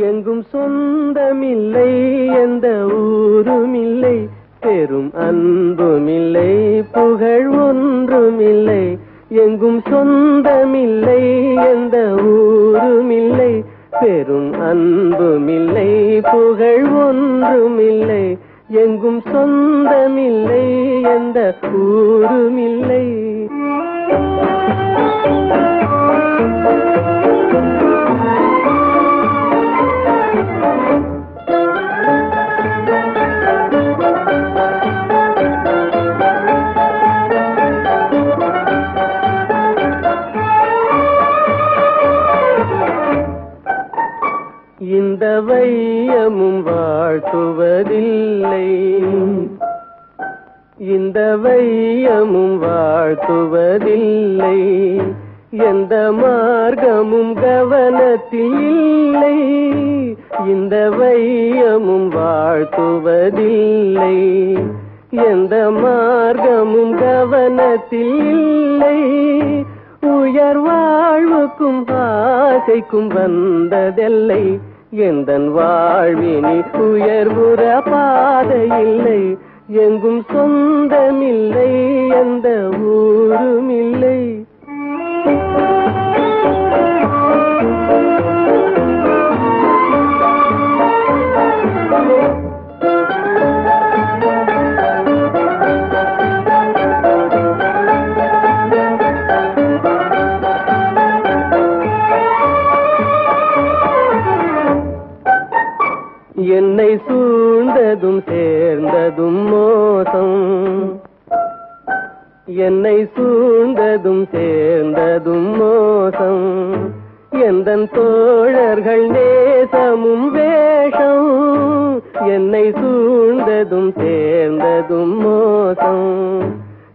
எங்கும் சொந்தமில்லை எந்த ஊருமில்லை பெரும் அன்புமில்லை புகழ் ஒன்றுமில்லை. எங்கும் சொந்தமில்லை எந்த ஊருமில்லை பெரும் அன்புமில்லை புகழ் ஒன்றுமில்லை. எங்கும் சொந்தமில்லை எந்த ஊருமில்லை இந்த வையமும் வாழ்த்துவதில்லை. இந்த வையமும் வாழ்த்துவதில்லை. எந்த மார்க்கமும் கவனத்தில் இல்லை இந்த வையமும் வாழ்த்துவதில்லை. எந்த மார்க்கமும் கவனத்தில் இல்லை உயர் வாழ்வுக்கும் ஆசைக்கும் வந்ததில்லை. எந்தன் வாழ்வினி உயர்வுற பாதையில்லை எங்கும் சொந்தமில்லை எந்த ஊருமில்லை. உன்னை சூழ்ந்ததும் சேர்ந்ததும் மோசம். என்னை சூழ்ந்ததும் சேர்ந்ததும் மோசம். எந்த தோழர்கள் நேசமும் வேஷம். என்னை சூழ்ந்ததும் சேர்ந்ததும் மோசம்.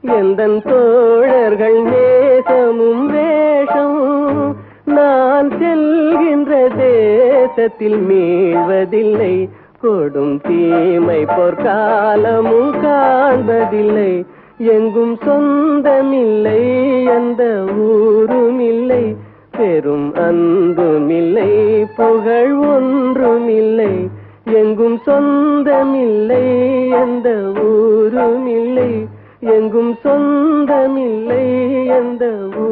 எந்த தோழர்கள் நேசமும் வேஷம். நான் செல்கின்ற தேசத்தில் மீழ்வதில்லை கொடும் தீமை பொற்காலமும் காண்பதில்லை. எங்கும் சொந்தமில்லை எந்த ஊரும் இல்லை பெரும் அன்புமில்லை புகழ் ஒன்றுமில்லை. எங்கும் சொந்தமில்லை எந்த ஊரும் இல்லை எங்கும் சொந்தமில்லை எந்த ஊர்